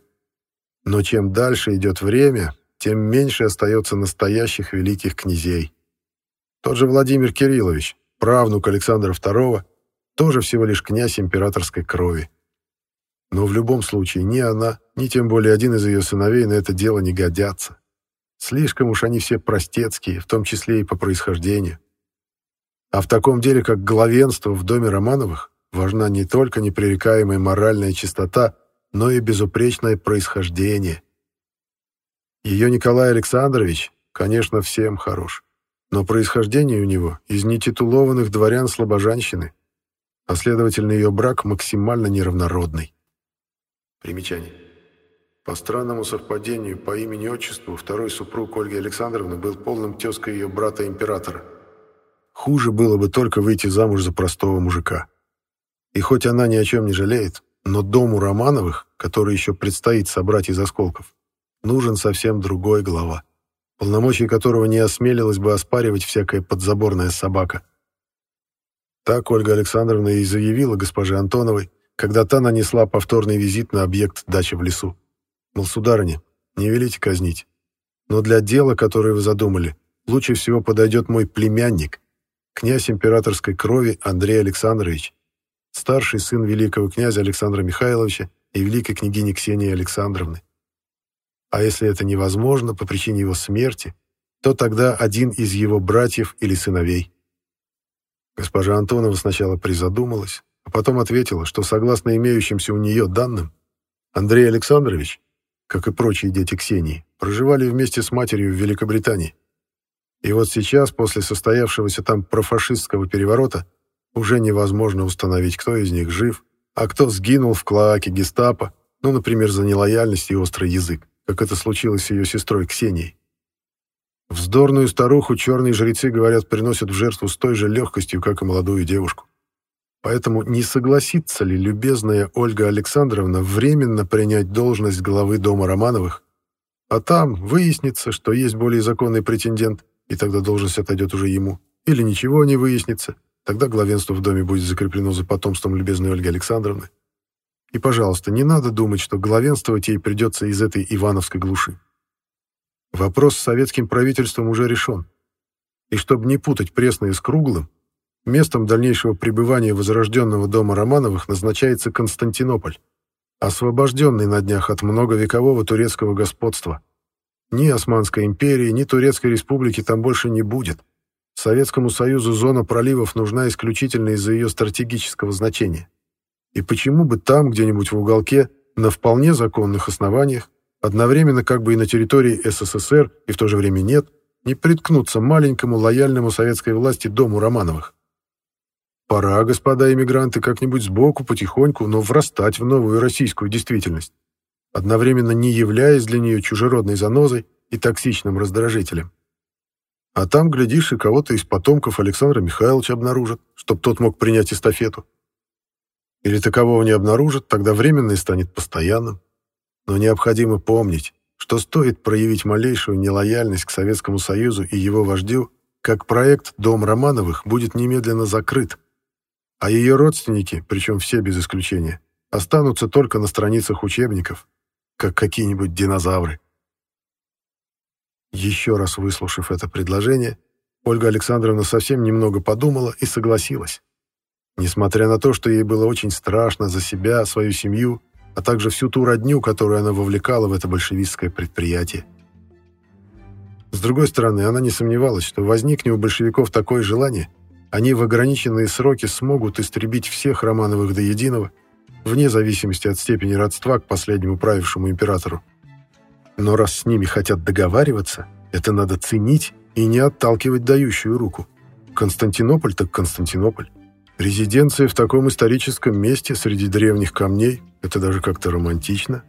Но чем дальше идет время, тем меньше остается настоящих великих князей. Тот же Владимир Кириллович, правнук Александра II, тоже всего лишь князь императорской крови. Но в любом случае ни она, ни тем более один из ее сыновей на это дело не годятся. Слишком уж они все простецкие, в том числе и по происхождению. А в таком деле, как главенство в доме Романовых, важна не только непререкаемая моральная чистота, но и безупречное происхождение. Ее Николай Александрович, конечно, всем хорош, но происхождение у него из нетитулованных дворян слабожанщины, а следовательно ее брак максимально неравнородный. Примечание. По странному совпадению, по имени-отчеству, второй супруг Ольги Александровны был полным тезкой ее брата-императора. Хуже было бы только выйти замуж за простого мужика. И хоть она ни о чем не жалеет, но дому Романовых, который еще предстоит собрать из осколков, нужен совсем другой глава, полномочий которого не осмелилась бы оспаривать всякая подзаборная собака. Так Ольга Александровна и заявила госпоже Антоновой, когда та нанесла повторный визит на объект дачи в лесу. Мол, сударыня, не велите казнить. Но для дела, которое вы задумали, лучше всего подойдет мой племянник, князь императорской крови Андрей Александрович, старший сын великого князя Александра Михайловича и великой княгини Ксении Александровны. А если это невозможно по причине его смерти, то тогда один из его братьев или сыновей. Госпожа Антонова сначала призадумалась, а потом ответила, что согласно имеющимся у нее данным, Андрей Александрович, как и прочие дети Ксении, проживали вместе с матерью в Великобритании. И вот сейчас, после состоявшегося там профашистского переворота, уже невозможно установить, кто из них жив, а кто сгинул в клоаке гестапо, ну, например, за нелояльность и острый язык, как это случилось с ее сестрой Ксенией. Вздорную старуху черные жрецы, говорят, приносят в жертву с той же легкостью, как и молодую девушку. Поэтому не согласится ли любезная Ольга Александровна временно принять должность главы дома Романовых, а там выяснится, что есть более законный претендент, и тогда должность отойдет уже ему, или ничего не выяснится, Тогда главенство в доме будет закреплено за потомством любезной Ольги Александровны. И, пожалуйста, не надо думать, что главенствовать ей придется из этой Ивановской глуши. Вопрос с советским правительством уже решен. И чтобы не путать пресное с круглым, местом дальнейшего пребывания возрожденного дома Романовых назначается Константинополь, освобожденный на днях от многовекового турецкого господства. Ни Османской империи, ни Турецкой республики там больше не будет. Советскому Союзу зона проливов нужна исключительно из-за ее стратегического значения. И почему бы там, где-нибудь в уголке, на вполне законных основаниях, одновременно как бы и на территории СССР, и в то же время нет, не приткнуться маленькому лояльному советской власти дому Романовых? Пора, господа иммигранты, как-нибудь сбоку, потихоньку, но врастать в новую российскую действительность, одновременно не являясь для нее чужеродной занозой и токсичным раздражителем. А там, глядишь, и кого-то из потомков Александра Михайловича обнаружат, чтоб тот мог принять эстафету. Или такового не обнаружат, тогда временное станет постоянным. Но необходимо помнить, что стоит проявить малейшую нелояльность к Советскому Союзу и его вождю, как проект «Дом Романовых» будет немедленно закрыт, а ее родственники, причем все без исключения, останутся только на страницах учебников, как какие-нибудь динозавры. Еще раз выслушав это предложение, Ольга Александровна совсем немного подумала и согласилась. Несмотря на то, что ей было очень страшно за себя, свою семью, а также всю ту родню, которую она вовлекала в это большевистское предприятие. С другой стороны, она не сомневалась, что возникнет у большевиков такое желание, они в ограниченные сроки смогут истребить всех Романовых до единого, вне зависимости от степени родства к последнему правившему императору. Но раз с ними хотят договариваться, это надо ценить и не отталкивать дающую руку. Константинополь так Константинополь. Резиденция в таком историческом месте среди древних камней – это даже как-то романтично.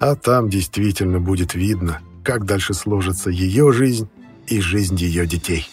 А там действительно будет видно, как дальше сложится ее жизнь и жизнь ее детей.